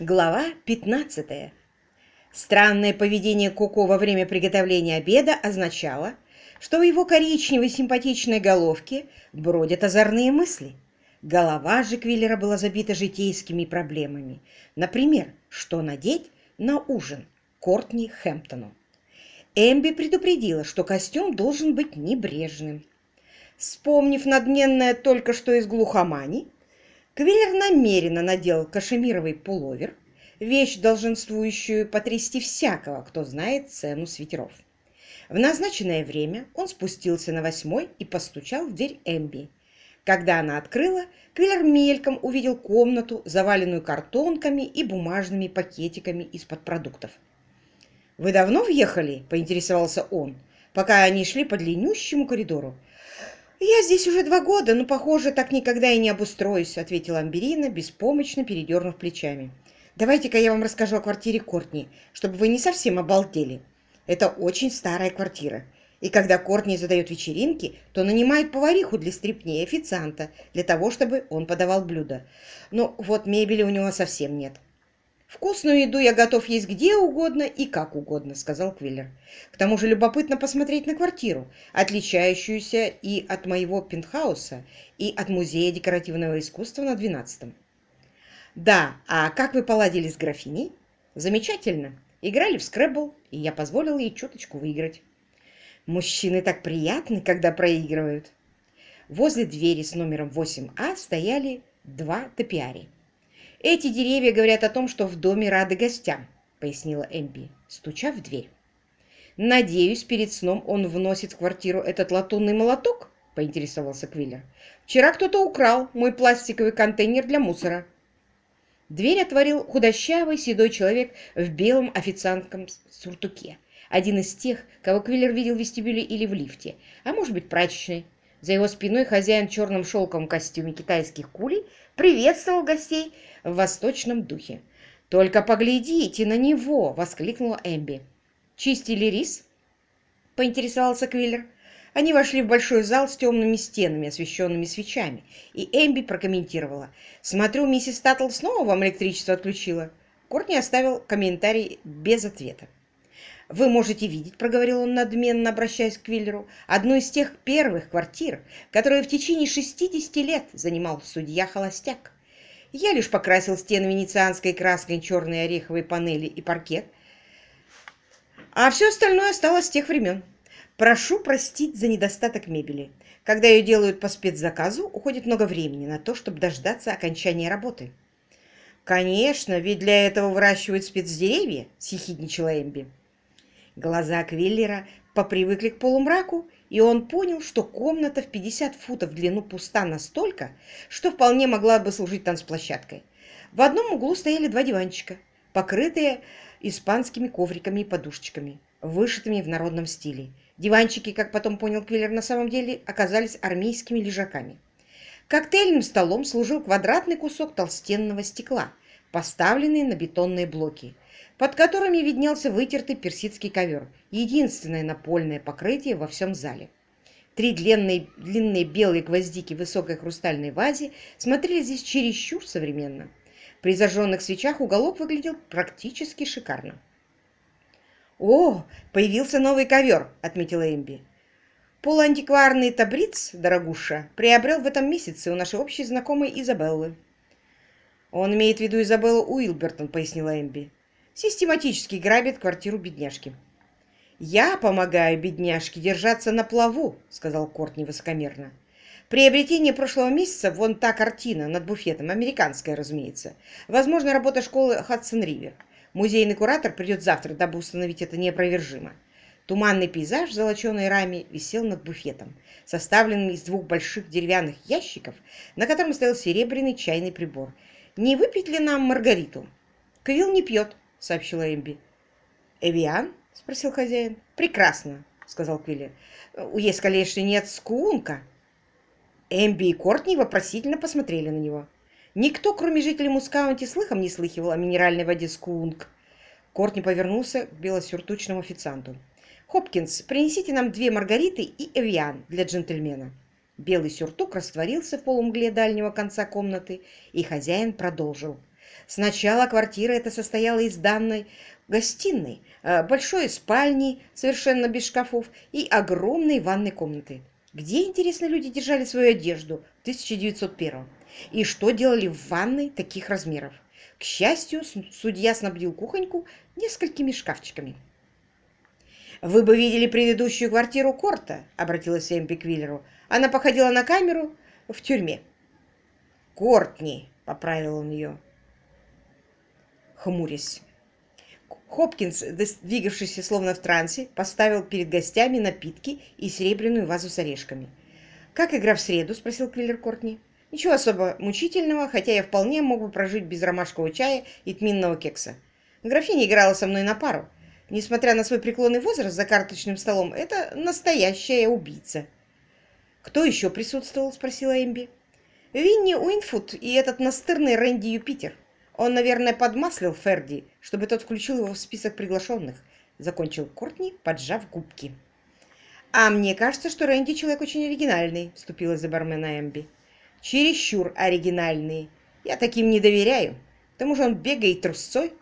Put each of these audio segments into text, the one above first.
Глава 15. Странное поведение Коко во время приготовления обеда означало, что в его коричневой симпатичной головке бродят озорные мысли. Голова же Квиллера была забита житейскими проблемами. Например, что надеть на ужин Кортни Хэмптону. Эмби предупредила, что костюм должен быть небрежным. Вспомнив надменное только что из глухомани, Квиллер намеренно надел кашемировый пуловер, вещь, долженствующую потрясти всякого, кто знает цену свитеров. В назначенное время он спустился на восьмой и постучал в дверь Эмби. Когда она открыла, Квиллер мельком увидел комнату, заваленную картонками и бумажными пакетиками из-под продуктов. «Вы давно въехали?» – поинтересовался он, пока они шли по длиннющему коридору. «Я здесь уже два года, но, похоже, так никогда и не обустроюсь», — ответила Амберина, беспомощно передернув плечами. «Давайте-ка я вам расскажу о квартире Кортни, чтобы вы не совсем обалдели. Это очень старая квартира, и когда Кортни задает вечеринки, то нанимает повариху для стрипней официанта, для того, чтобы он подавал блюда. Но вот мебели у него совсем нет. «Вкусную еду я готов есть где угодно и как угодно», — сказал Квиллер. «К тому же любопытно посмотреть на квартиру, отличающуюся и от моего пентхауса, и от Музея декоративного искусства на 12-м». «Да, а как вы поладили с графиней?» «Замечательно. Играли в скребл, и я позволил ей чуточку выиграть». «Мужчины так приятны, когда проигрывают». Возле двери с номером 8А стояли два топиари. «Эти деревья говорят о том, что в доме рады гостям», — пояснила Эмби, стуча в дверь. «Надеюсь, перед сном он вносит в квартиру этот латунный молоток?» — поинтересовался Квиллер. «Вчера кто-то украл мой пластиковый контейнер для мусора». Дверь отворил худощавый седой человек в белом официантском суртуке. Один из тех, кого Квиллер видел в вестибюле или в лифте, а может быть прачечной. За его спиной хозяин в черном шелковом костюме китайских кулей приветствовал гостей в восточном духе. «Только поглядите на него!» — воскликнула Эмби. «Чистили рис?» — поинтересовался Квиллер. Они вошли в большой зал с темными стенами, освещенными свечами, и Эмби прокомментировала. «Смотрю, миссис Таттл снова вам электричество отключила». Кортни оставил комментарий без ответа. «Вы можете видеть», — проговорил он надменно, обращаясь к Квиллеру, «одну из тех первых квартир, которые в течение 60 лет занимал судья-холостяк. Я лишь покрасил стены венецианской краской, черные ореховые панели и паркет, а все остальное осталось с тех времен. Прошу простить за недостаток мебели. Когда ее делают по спецзаказу, уходит много времени на то, чтобы дождаться окончания работы». «Конечно, ведь для этого выращивают спецдеревья», — съехидничала Эмби. Глаза Квиллера попривыкли к полумраку, и он понял, что комната в 50 футов в длину пуста настолько, что вполне могла бы служить танцплощадкой. В одном углу стояли два диванчика, покрытые испанскими ковриками и подушечками, вышитыми в народном стиле. Диванчики, как потом понял Квиллер, на самом деле оказались армейскими лежаками. Коктейльным столом служил квадратный кусок толстенного стекла, поставленный на бетонные блоки под которыми виднелся вытертый персидский ковер, единственное напольное покрытие во всем зале. Три длинные, длинные белые гвоздики в высокой хрустальной вазе смотрели здесь чересчур современно. При зажженных свечах уголок выглядел практически шикарно. «О, появился новый ковер!» — отметила Эмби. «Полуантикварный табриц, дорогуша, приобрел в этом месяце у нашей общей знакомой Изабеллы». «Он имеет в виду Изабеллу Уилбертон», — пояснила Эмби систематически грабит квартиру бедняжки. «Я помогаю бедняжке держаться на плаву», — сказал Кортни высокомерно. «Приобретение прошлого месяца, вон та картина над буфетом, американская, разумеется. Возможно, работа школы Хадсон-Ривер. Музейный куратор придет завтра, дабы установить это неопровержимо». Туманный пейзаж в золоченой раме висел над буфетом, составленным из двух больших деревянных ящиков, на котором стоял серебряный чайный прибор. «Не выпить ли нам Маргариту?» «Квилл не пьет», — сообщила Эмби. «Эвиан?» — спросил хозяин. «Прекрасно», — сказал Квиллер. «Есть, конечно, нет скунка». Эмби и Кортни вопросительно посмотрели на него. Никто, кроме жителей Мускаунти, слыхом не слыхивал о минеральной воде скунк. Кортни повернулся к белосюртучному официанту. «Хопкинс, принесите нам две маргариты и эвиан для джентльмена». Белый сюртук растворился в полумгле дальнего конца комнаты, и хозяин продолжил. Сначала квартира эта состояла из данной гостиной, э, большой спальни, совершенно без шкафов, и огромной ванной комнаты. Где, интересно, люди держали свою одежду в 1901 И что делали в ванной таких размеров? К счастью, судья снабдил кухоньку несколькими шкафчиками. «Вы бы видели предыдущую квартиру Корта», — обратилась Эмпи к Виллеру. «Она походила на камеру в тюрьме». «Кортни», — поправил он ее, хмурясь. Хопкинс, двигавшийся словно в трансе, поставил перед гостями напитки и серебряную вазу с орешками. «Как игра в среду?» — спросил Квиллер Кортни. «Ничего особо мучительного, хотя я вполне мог бы прожить без ромашкового чая и тминного кекса. Графиня играла со мной на пару. Несмотря на свой преклонный возраст за карточным столом, это настоящая убийца. «Кто еще присутствовал?» – спросила Эмби. «Винни Уинфуд и этот настырный Рэнди Юпитер. Он, наверное, подмаслил Ферди, чтобы тот включил его в список приглашенных», – закончил Кортни, поджав губки. «А мне кажется, что Рэнди человек очень оригинальный», – вступила за бармена Эмби. «Чересчур оригинальный. Я таким не доверяю. К тому же он бегает трусцой».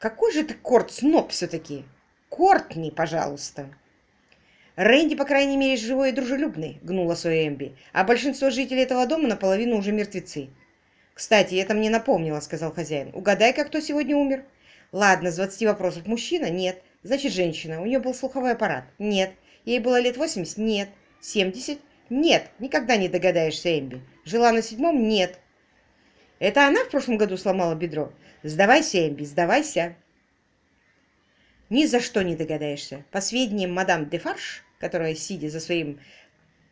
Какой же ты корт-сноб все-таки? Кортни, пожалуйста. Рэнди, по крайней мере, живой и дружелюбный, гнула свой Эмби, а большинство жителей этого дома наполовину уже мертвецы. Кстати, это мне напомнило, сказал хозяин. Угадай-ка, кто сегодня умер? Ладно, с 20 вопросов. Мужчина? Нет. Значит, женщина. У нее был слуховой аппарат? Нет. Ей было лет 80? Нет. 70? Нет. Никогда не догадаешься, Эмби. Жила на седьмом? Нет. Это она в прошлом году сломала бедро? Сдавайся, Эмби, сдавайся. Ни за что не догадаешься. По сведениям мадам де Фарш, которая, сидя за своим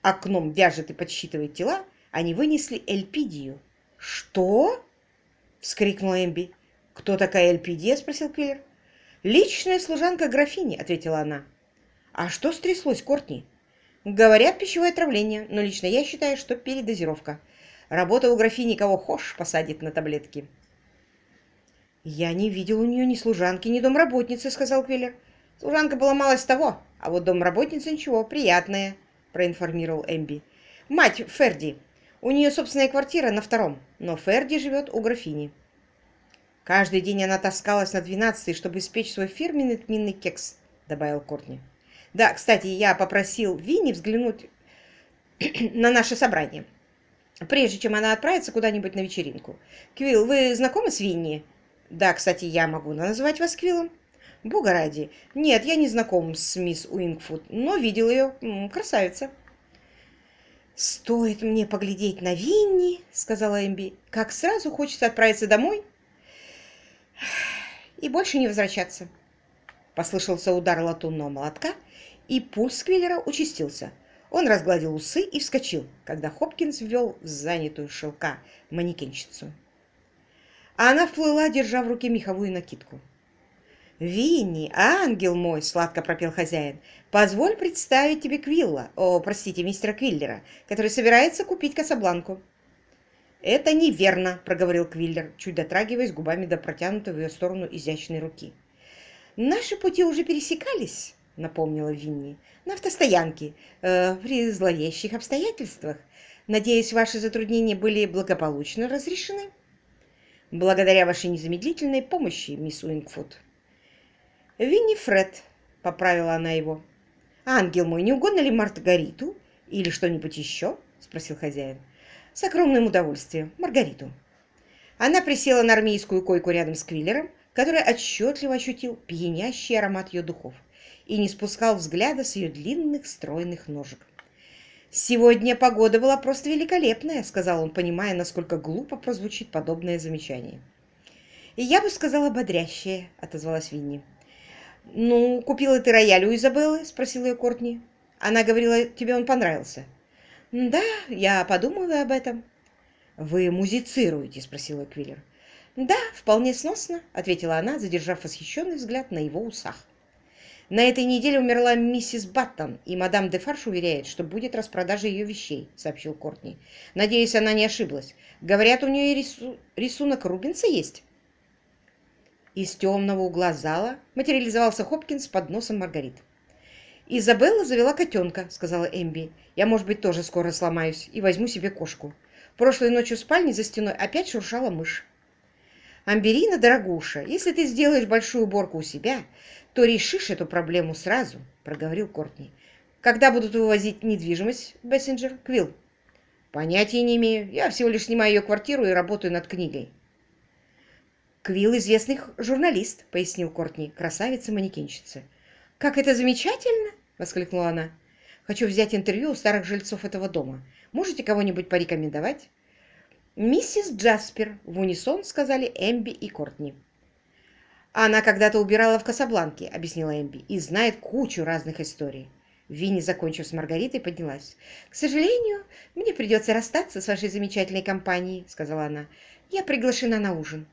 окном, вяжет и подсчитывает тела, они вынесли Эльпидию. «Что?» — вскрикнула Эмби. «Кто такая Эльпидия?» — спросил Квиллер. «Личная служанка графини», — ответила она. «А что стряслось, Кортни?» «Говорят, пищевое отравление, но лично я считаю, что передозировка. Работа у графини кого хошь посадит на таблетки». «Я не видел у нее ни служанки, ни домработницы», — сказал Квиллер. «Служанка была малость того, а вот домработница ничего, приятная», — проинформировал Эмби. «Мать Ферди. У нее собственная квартира на втором, но Ферди живет у графини». «Каждый день она таскалась на двенадцатый, чтобы испечь свой фирменный тминный кекс», — добавил Кортни. «Да, кстати, я попросил Винни взглянуть на наше собрание, прежде чем она отправится куда-нибудь на вечеринку. Квилл, вы знакомы с Винни?» Да, кстати, я могу назвать вас Квиллом. Бога ради. Нет, я не знаком с мисс Уингфуд, но видел ее. Красавица. «Стоит мне поглядеть на Винни», — сказала Эмби, — «как сразу хочется отправиться домой и больше не возвращаться». Послышался удар латунного молотка, и пульс Квиллера участился. Он разгладил усы и вскочил, когда Хопкинс ввел в занятую шелка манекенщицу а она вплыла, держа в руке меховую накидку. «Винни, ангел мой!» — сладко пропел хозяин. «Позволь представить тебе Квилла, о, простите, мистера Квиллера, который собирается купить Касабланку». «Это неверно», — проговорил Квиллер, чуть дотрагиваясь губами до протянутой в ее сторону изящной руки. «Наши пути уже пересекались», — напомнила Винни, — «на автостоянке, э, при зловещих обстоятельствах. Надеюсь, ваши затруднения были благополучно разрешены?» благодаря вашей незамедлительной помощи, мисс Уингфуд. Виннифред, поправила она его. Ангел мой, не угодно ли Маргариту или что-нибудь еще? спросил хозяин. С огромным удовольствием. Маргариту. Она присела на армейскую койку рядом с Квиллером, который отчетливо ощутил пьянящий аромат ее духов и не спускал взгляда с ее длинных стройных ножек. «Сегодня погода была просто великолепная», — сказал он, понимая, насколько глупо прозвучит подобное замечание. «И я бы сказала бодрящее», — отозвалась Винни. «Ну, купила ты рояль у Изабеллы?» — спросила ее Кортни. «Она говорила, тебе он понравился». «Да, я подумала об этом». «Вы музицируете?» — спросила Квиллер. «Да, вполне сносно», — ответила она, задержав восхищенный взгляд на его усах. На этой неделе умерла миссис Баттон, и мадам де Фарш уверяет, что будет распродажа ее вещей», — сообщил Кортни. «Надеюсь, она не ошиблась. Говорят, у нее рису... рисунок Рубинса есть». Из темного угла зала материализовался Хопкинс под носом Маргарит. «Изабелла завела котенка», — сказала Эмби. «Я, может быть, тоже скоро сломаюсь и возьму себе кошку. Прошлой ночью в спальне за стеной опять шуршала мышь». «Амберина, дорогуша, если ты сделаешь большую уборку у себя, то решишь эту проблему сразу», — проговорил Кортни. «Когда будут вывозить недвижимость, Бессинджер, Квилл?» «Понятия не имею. Я всего лишь снимаю ее квартиру и работаю над книгой». «Квилл — известный журналист», — пояснил Кортни, красавица-манекенщица. «Как это замечательно!» — воскликнула она. «Хочу взять интервью у старых жильцов этого дома. Можете кого-нибудь порекомендовать?» «Миссис Джаспер», — в унисон сказали Эмби и Кортни. «Она когда-то убирала в Касабланке», — объяснила Эмби, — «и знает кучу разных историй». Винни, закончив с Маргаритой, поднялась. «К сожалению, мне придется расстаться с вашей замечательной компанией», — сказала она. «Я приглашена на ужин».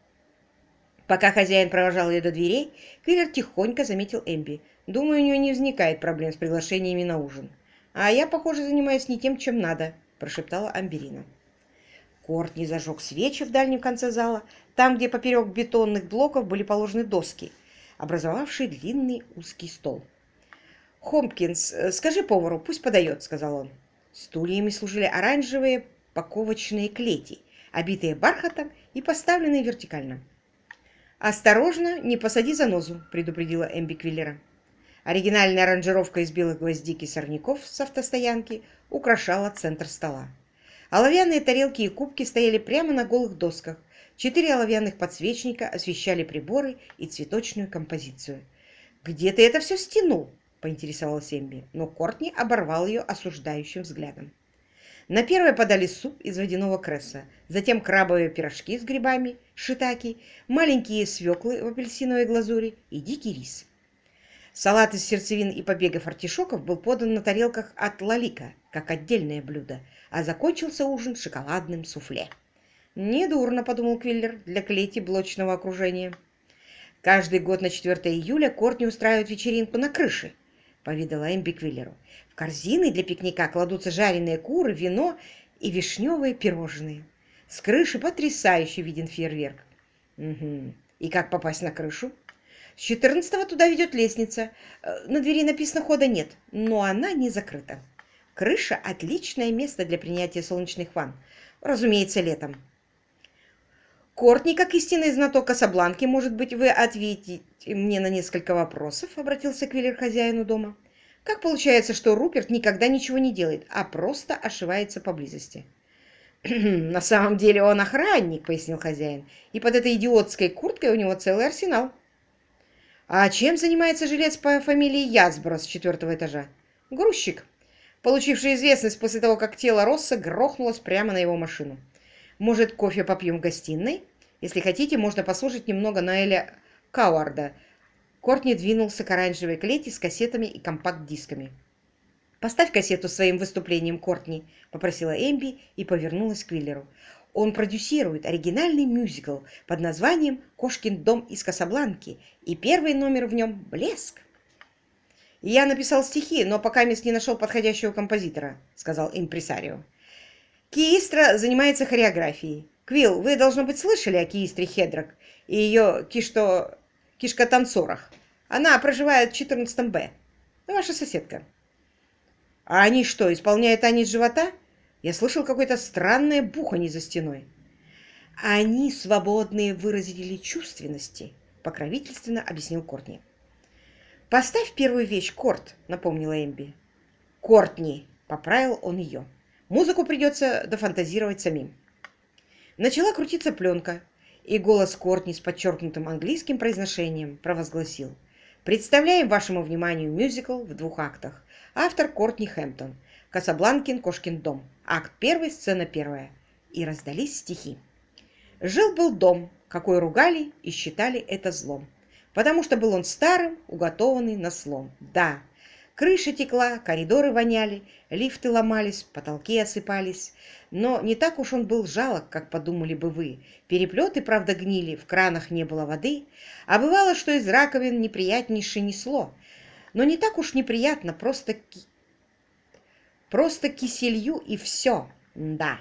Пока хозяин провожал ее до дверей, Квиллер тихонько заметил Эмби. «Думаю, у нее не возникает проблем с приглашениями на ужин. А я, похоже, занимаюсь не тем, чем надо», — прошептала Амберина. Кортни зажег свечи в дальнем конце зала, там, где поперек бетонных блоков были положены доски, образовавшие длинный узкий стол. «Хомпкинс, скажи повару, пусть подает», — сказал он. Стульями служили оранжевые паковочные клети, обитые бархатом и поставленные вертикально. «Осторожно, не посади занозу», — предупредила Эмби Квиллера. Оригинальная аранжировка из белых гвоздик и сорняков с автостоянки украшала центр стола. Оловянные тарелки и кубки стояли прямо на голых досках. Четыре оловянных подсвечника освещали приборы и цветочную композицию. «Где ты это все стянул?» – поинтересовалась Эмби, но Кортни оборвал ее осуждающим взглядом. На первое подали суп из водяного кресса, затем крабовые пирожки с грибами, шитаки, маленькие свеклы в апельсиновой глазури и дикий рис. Салат из сердцевин и побегов артишоков был подан на тарелках от лалика, как отдельное блюдо, а закончился ужин шоколадным суфле. «Недурно», — подумал Квиллер, — «для клети блочного окружения». «Каждый год на 4 июля Кортни устраивает вечеринку на крыше», — повидала Эмби Квиллеру. «В корзины для пикника кладутся жареные куры, вино и вишневые пирожные. С крыши потрясающий виден фейерверк». «Угу. И как попасть на крышу?» С 14 туда ведет лестница. Э, на двери написано «Хода нет», но она не закрыта. Крыша – отличное место для принятия солнечных ванн. Разумеется, летом. Кортни, как истинный знаток Касабланки, может быть, вы ответите мне на несколько вопросов, обратился Квиллер хозяину дома. Как получается, что Руперт никогда ничего не делает, а просто ошивается поблизости? «На самом деле он охранник», — пояснил хозяин, «и под этой идиотской курткой у него целый арсенал». «А чем занимается жилец по фамилии Язбро с четвертого этажа?» «Грузчик», получивший известность после того, как тело Росса грохнулось прямо на его машину. «Может, кофе попьем в гостиной? Если хотите, можно послушать немного Наэля Кауарда». Кортни двинулся к оранжевой клети с кассетами и компакт-дисками. «Поставь кассету своим выступлением, Кортни», — попросила Эмби и повернулась к Виллеру. Он продюсирует оригинальный мюзикл под названием «Кошкин дом из Касабланки», и первый номер в нем – «Блеск». «Я написал стихи, но пока мест не нашел подходящего композитора», – сказал импресарио. Киистра занимается хореографией. Квилл, вы, должно быть, слышали о Киистре Хедрак и ее кишто... кишкотанцорах. Она проживает в 14 Б. Ваша соседка. А они что, исполняют танец живота? Я слышал какое-то странное бухание за стеной. Они свободные выразители чувственности, покровительственно объяснил Кортни. «Поставь первую вещь, Корт», — напомнила Эмби. «Кортни», — поправил он ее. «Музыку придется дофантазировать самим». Начала крутиться пленка, и голос Кортни с подчеркнутым английским произношением провозгласил. «Представляем вашему вниманию мюзикл в двух актах. Автор Кортни Хэмптон. Касабланкин, Кошкин дом. Акт первый, сцена первая. И раздались стихи. Жил-был дом, какой ругали и считали это злом. Потому что был он старым, уготованный на слом. Да, крыша текла, коридоры воняли, лифты ломались, потолки осыпались. Но не так уж он был жалок, как подумали бы вы. Переплеты, правда, гнили, в кранах не было воды. А бывало, что из раковин неприятнейше несло. Но не так уж неприятно, просто Просто киселью и все, да.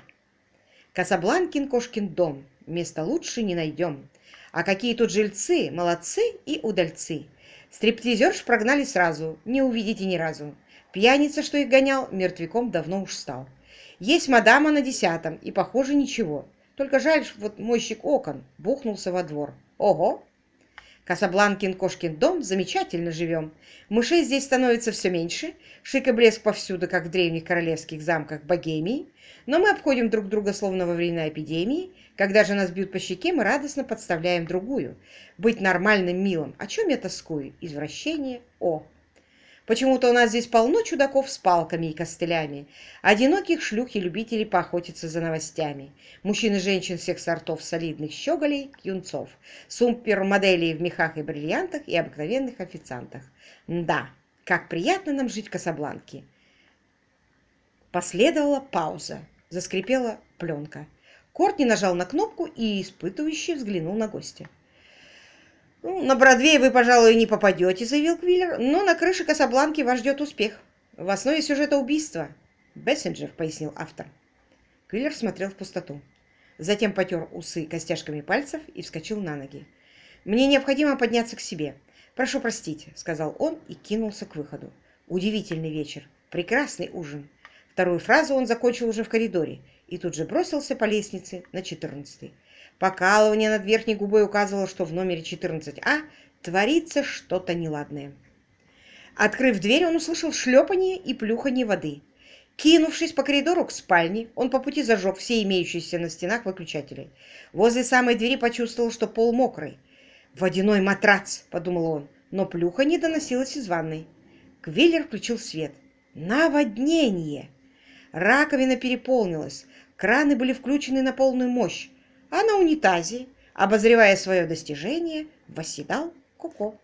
Касабланкин кошкин дом, места лучше не найдем. А какие тут жильцы, молодцы и удальцы. Стриптизерш прогнали сразу, не увидите ни разу. Пьяница, что их гонял, мертвяком давно уж стал. Есть мадама на десятом, и, похоже, ничего. Только жаль, что вот мойщик окон бухнулся во двор. Ого! Касабланкин кошкин дом, замечательно живем. Мышей здесь становится все меньше, шик и блеск повсюду, как в древних королевских замках Богемии. Но мы обходим друг друга, словно во времена эпидемии. Когда же нас бьют по щеке, мы радостно подставляем другую. Быть нормальным, милым. О чем я тоскую? Извращение. О! Почему-то у нас здесь полно чудаков с палками и костылями, одиноких шлюх и любителей поохотиться за новостями, мужчин и женщин всех сортов солидных щеголей, юнцов, супермоделей в мехах и бриллиантах и обыкновенных официантах. Да, как приятно нам жить в Касабланке. Последовала пауза. Заскрипела пленка. Кортни нажал на кнопку и испытывающе взглянул на гостя. «Ну, «На Бродвей вы, пожалуй, не попадете», — заявил Квиллер, «но на крыше Касабланки вас ждет успех. В основе сюжета убийства». «Бессенджер», — пояснил автор. Квиллер смотрел в пустоту. Затем потер усы костяшками пальцев и вскочил на ноги. «Мне необходимо подняться к себе. Прошу простить», — сказал он и кинулся к выходу. «Удивительный вечер. Прекрасный ужин». Вторую фразу он закончил уже в коридоре и тут же бросился по лестнице на четырнадцатый. Покалывание над верхней губой указывало, что в номере 14А творится что-то неладное. Открыв дверь, он услышал шлепание и плюхание воды. Кинувшись по коридору к спальне, он по пути зажег все имеющиеся на стенах выключатели. Возле самой двери почувствовал, что пол мокрый. «Водяной матрац!» — подумал он, но плюха не доносилась из ванной. Квиллер включил свет. «Наводнение!» Раковина переполнилась, краны были включены на полную мощь а на унитазе, обозревая свое достижение, восседал Коко.